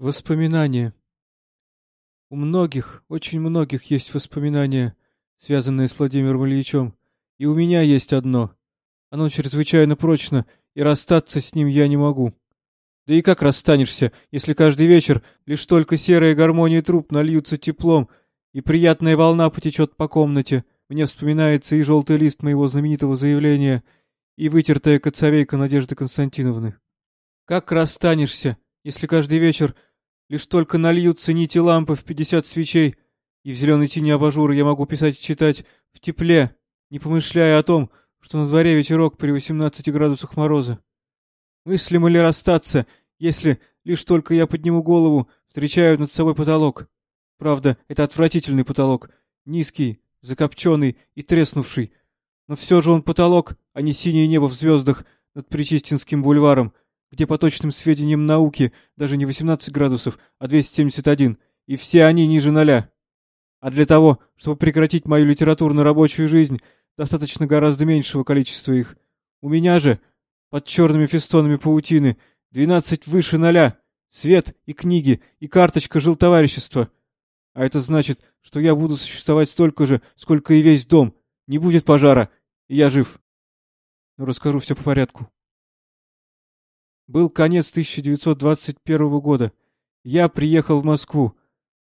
Воспоминания. У многих, очень многих есть воспоминания, связанные с Владимиром Ильичем. И у меня есть одно. Оно чрезвычайно прочно, и расстаться с ним я не могу. Да и как расстанешься, если каждый вечер лишь только серая гармония труб нальются теплом, и приятная волна потечет по комнате. Мне вспоминается и желтый лист моего знаменитого заявления, и вытертая коцовейка Надежды Константиновны. Как расстанешься, если каждый вечер Лишь только нальются нити лампы в пятьдесят свечей, и в зеленой тени абажура я могу писать и читать в тепле, не помышляя о том, что на дворе ветерок при восемнадцати градусах мороза. Мыслимо ли расстаться, если лишь только я подниму голову, встречаю над собой потолок? Правда, это отвратительный потолок, низкий, закопченный и треснувший. Но все же он потолок, а не синее небо в звездах над Причистинским бульваром, где по точным сведениям науки даже не 18 градусов, а 271, и все они ниже ноля. А для того, чтобы прекратить мою литературно-рабочую жизнь, достаточно гораздо меньшего количества их. У меня же, под черными фестонами паутины, 12 выше ноля, свет и книги, и карточка жилтоварищества. А это значит, что я буду существовать столько же, сколько и весь дом. Не будет пожара, и я жив. Но расскажу все по порядку. Был конец 1921 года. Я приехал в Москву.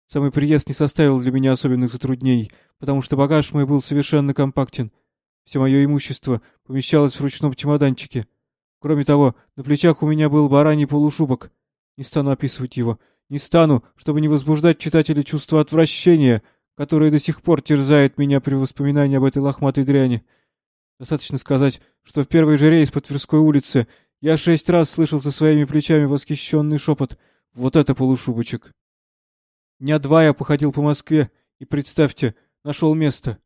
Самый приезд не составил для меня особенных затруднений, потому что багаж мой был совершенно компактен. Все мое имущество помещалось в ручном чемоданчике. Кроме того, на плечах у меня был бараний полушубок. Не стану описывать его. Не стану, чтобы не возбуждать читателя чувство отвращения, которое до сих пор терзает меня при воспоминании об этой лохматой дряни. Достаточно сказать, что в первый же рейс по Тверской улице я шесть раз слышал за своими плечами восхищенный шепот «Вот это полушубочек!». Дня два я походил по Москве и, представьте, нашел место.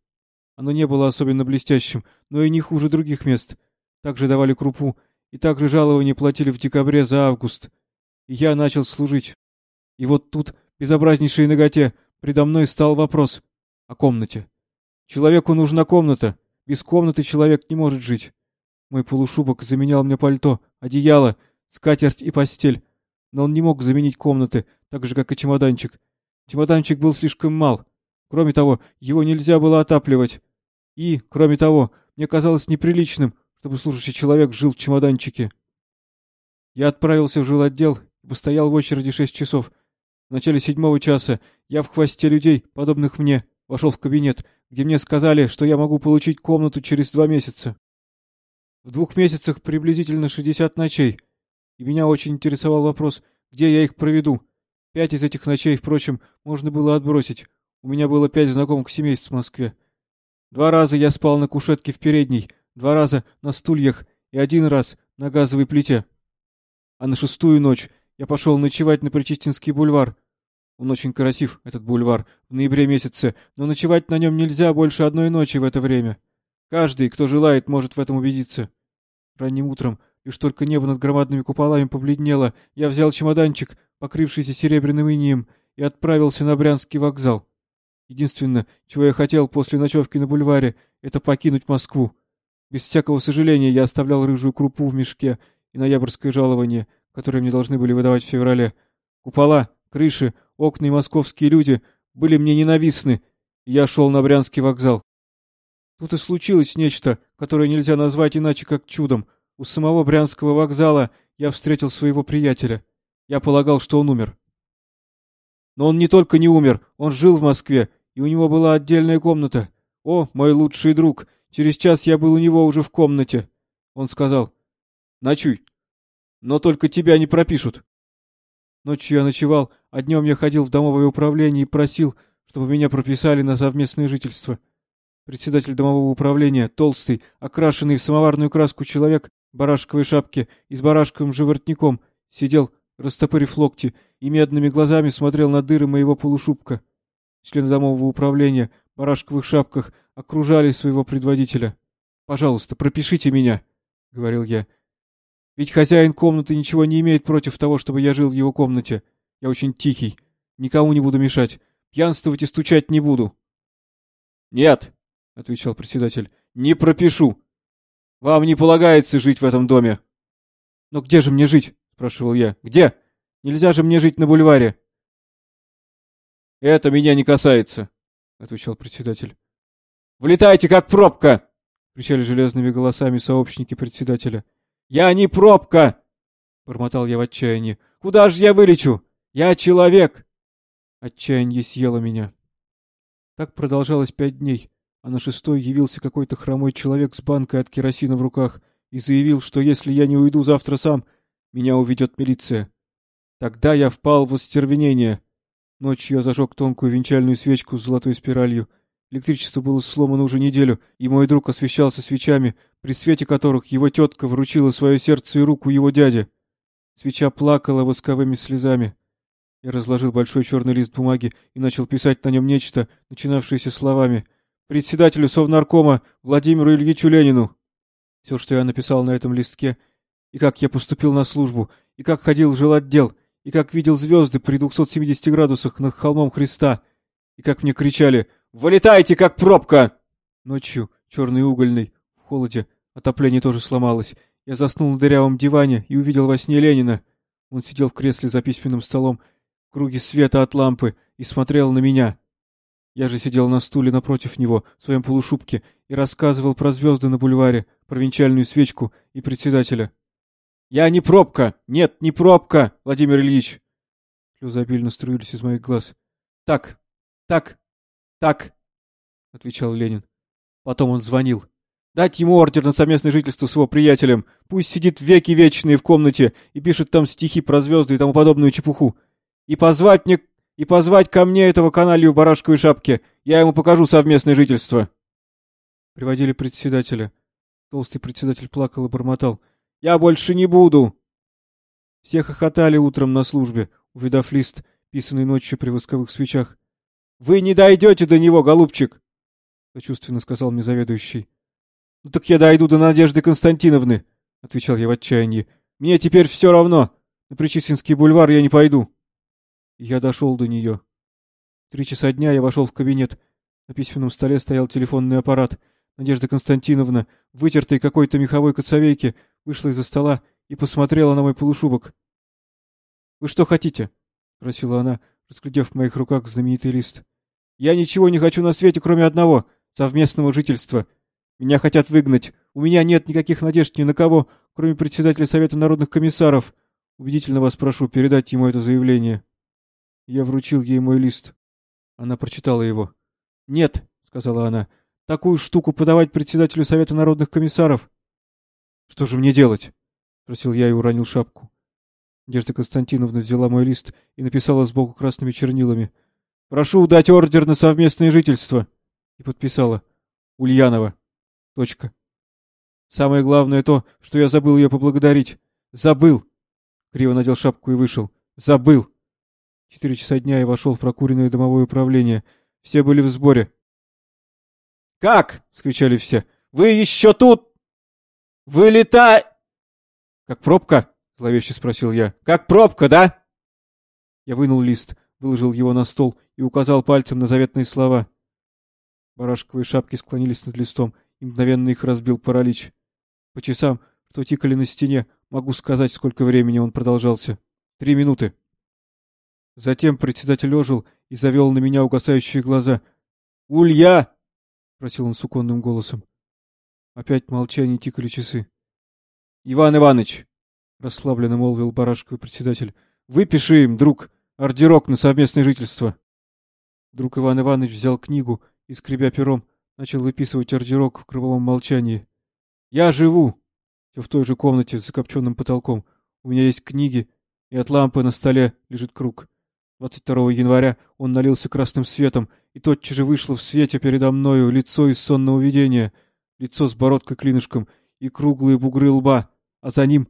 Оно не было особенно блестящим, но и не хуже других мест. Также давали крупу, и также жалования платили в декабре за август. И я начал служить. И вот тут, безобразнейшей ноготе, предо мной стал вопрос о комнате. Человеку нужна комната. Без комнаты человек не может жить. Мой полушубок заменял мне пальто, одеяло, скатерть и постель. Но он не мог заменить комнаты, так же, как и чемоданчик. Чемоданчик был слишком мал. Кроме того, его нельзя было отапливать. И, кроме того, мне казалось неприличным, чтобы служащий человек жил в чемоданчике. Я отправился в жилотдел и постоял в очереди шесть часов. В начале седьмого часа я в хвосте людей, подобных мне, вошел в кабинет, где мне сказали, что я могу получить комнату через два месяца. В двух месяцах приблизительно 60 ночей. И меня очень интересовал вопрос, где я их проведу. Пять из этих ночей, впрочем, можно было отбросить. У меня было пять знакомых семейств в Москве. Два раза я спал на кушетке в передней, два раза на стульях и один раз на газовой плите. А на шестую ночь я пошел ночевать на Причистинский бульвар. Он очень красив, этот бульвар, в ноябре месяце, но ночевать на нем нельзя больше одной ночи в это время. Каждый, кто желает, может в этом убедиться. Ранним утром, лишь только небо над громадными куполами побледнело, я взял чемоданчик, покрывшийся серебряным инием, и отправился на Брянский вокзал. Единственное, чего я хотел после ночевки на бульваре, это покинуть Москву. Без всякого сожаления я оставлял рыжую крупу в мешке и ноябрьское жалование, которое мне должны были выдавать в феврале. Купола, крыши, окна и московские люди были мне ненавистны, я шел на Брянский вокзал. Тут и случилось нечто, которое нельзя назвать иначе как чудом. У самого Брянского вокзала я встретил своего приятеля. Я полагал, что он умер. Но он не только не умер, он жил в Москве, и у него была отдельная комната. О, мой лучший друг, через час я был у него уже в комнате. Он сказал, ночуй, но только тебя не пропишут. Ночью я ночевал, а днем я ходил в домовое управление и просил, чтобы меня прописали на совместное жительство. Председатель домового управления, толстый, окрашенный в самоварную краску человек, барашковой шапке и с барашковым же воротником, сидел, растопырив локти, и медными глазами смотрел на дыры моего полушубка. Члены домового управления в барашковых шапках окружали своего предводителя. «Пожалуйста, пропишите меня», — говорил я. «Ведь хозяин комнаты ничего не имеет против того, чтобы я жил в его комнате. Я очень тихий, никому не буду мешать, пьянствовать и стучать не буду». «Нет», — отвечал председатель. — Не пропишу. Вам не полагается жить в этом доме. — Но где же мне жить? — спрашивал я. — Где? Нельзя же мне жить на бульваре. Это меня не касается, отвечал председатель. Влетайте как пробка! кричали железными голосами сообщники председателя. Я не пробка! бормотал я в отчаянии. Куда же я вылечу? Я человек! Отчаяние съело меня. Так продолжалось пять дней, а на шестой явился какой-то хромой человек с банкой от керосина в руках и заявил, что если я не уйду завтра сам, меня уведет милиция. Тогда я впал в остервенение. Ночью я зажег тонкую венчальную свечку с золотой спиралью. Электричество было сломано уже неделю, и мой друг освещался свечами, при свете которых его тетка вручила свое сердце и руку его дяде. Свеча плакала восковыми слезами. Я разложил большой черный лист бумаги и начал писать на нем нечто, начинавшееся словами «Председателю Совнаркома Владимиру Ильичу Ленину». Все, что я написал на этом листке, и как я поступил на службу, и как ходил в жилотдел, и как видел звезды при 270 градусах над холмом Христа, и как мне кричали «Вылетайте, как пробка!» Ночью, черный угольный, в холоде, отопление тоже сломалось. Я заснул на дырявом диване и увидел во сне Ленина. Он сидел в кресле за письменным столом, в круге света от лампы, и смотрел на меня. Я же сидел на стуле напротив него, в своем полушубке, и рассказывал про звезды на бульваре, про венчальную свечку и председателя. Я не пробка! Нет, не пробка, Владимир Ильич! Слезы обильно струились из моих глаз. Так, так, так, отвечал Ленин. Потом он звонил. Дать ему ордер на совместное жительство с его приятелем. Пусть сидит веки вечные в комнате и пишет там стихи про звезды и тому подобную чепуху. И позвать мне... И позвать ко мне этого каналью в барашковой шапке. Я ему покажу совместное жительство. Приводили председателя. Толстый председатель плакал и бормотал. Я больше не буду!» Все хохотали утром на службе, увидав лист, писанный ночью при восковых свечах. «Вы не дойдете до него, голубчик!» — сочувственно сказал мне заведующий. «Ну так я дойду до Надежды Константиновны!» — отвечал я в отчаянии. «Мне теперь все равно! На Причистинский бульвар я не пойду!» Я дошел до нее. Три часа дня я вошел в кабинет. На письменном столе стоял телефонный аппарат. Надежда Константиновна, вытертой какой-то меховой коцовейке, вышла из-за стола и посмотрела на мой полушубок. — Вы что хотите? — спросила она, разглядев в моих руках знаменитый лист. — Я ничего не хочу на свете, кроме одного — совместного жительства. Меня хотят выгнать. У меня нет никаких надежд ни на кого, кроме председателя Совета народных комиссаров. Убедительно вас прошу передать ему это заявление. Я вручил ей мой лист. Она прочитала его. — Нет, — сказала она, — такую штуку подавать председателю Совета народных комиссаров. Что же мне делать? — спросил я и уронил шапку. Надежда Константиновна взяла мой лист и написала сбоку красными чернилами. «Прошу дать ордер на совместное жительство!» И подписала. «Ульянова. Точка. Самое главное то, что я забыл ее поблагодарить. Забыл!» Криво надел шапку и вышел. «Забыл!» Четыре часа дня я вошел в прокуренное домовое управление. Все были в сборе. «Как?» — скричали все. «Вы еще тут?» Вылетай!» «Как пробка?» — зловеще спросил я. «Как пробка, да?» Я вынул лист, выложил его на стол и указал пальцем на заветные слова. Барашковые шапки склонились над листом, и мгновенно их разбил паралич. По часам, что тикали на стене, могу сказать, сколько времени он продолжался. Три минуты. Затем председатель ожил и завел на меня угасающие глаза. «Улья!» — просил он суконным голосом. Опять молчание тикали часы. — Иван Иванович, — расслабленно молвил барашковый председатель, — выпиши им, друг, ордерок на совместное жительство. Друг Иван Иванович взял книгу и, скребя пером, начал выписывать ордерок в круговом молчании. — Я живу! Все в той же комнате с закопченным потолком. У меня есть книги, и от лампы на столе лежит круг. 22 января он налился красным светом, и тотчас же вышло в свете передо мною лицо из сонного видения — лицо с бородкой-клинышком и круглые бугры лба, а за ним,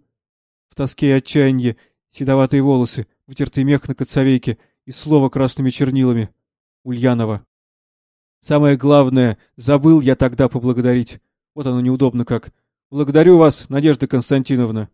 в тоске и отчаянии, седоватые волосы, вытертый мех на коцовейке и слово красными чернилами. Ульянова. Самое главное, забыл я тогда поблагодарить. Вот оно неудобно как. Благодарю вас, Надежда Константиновна.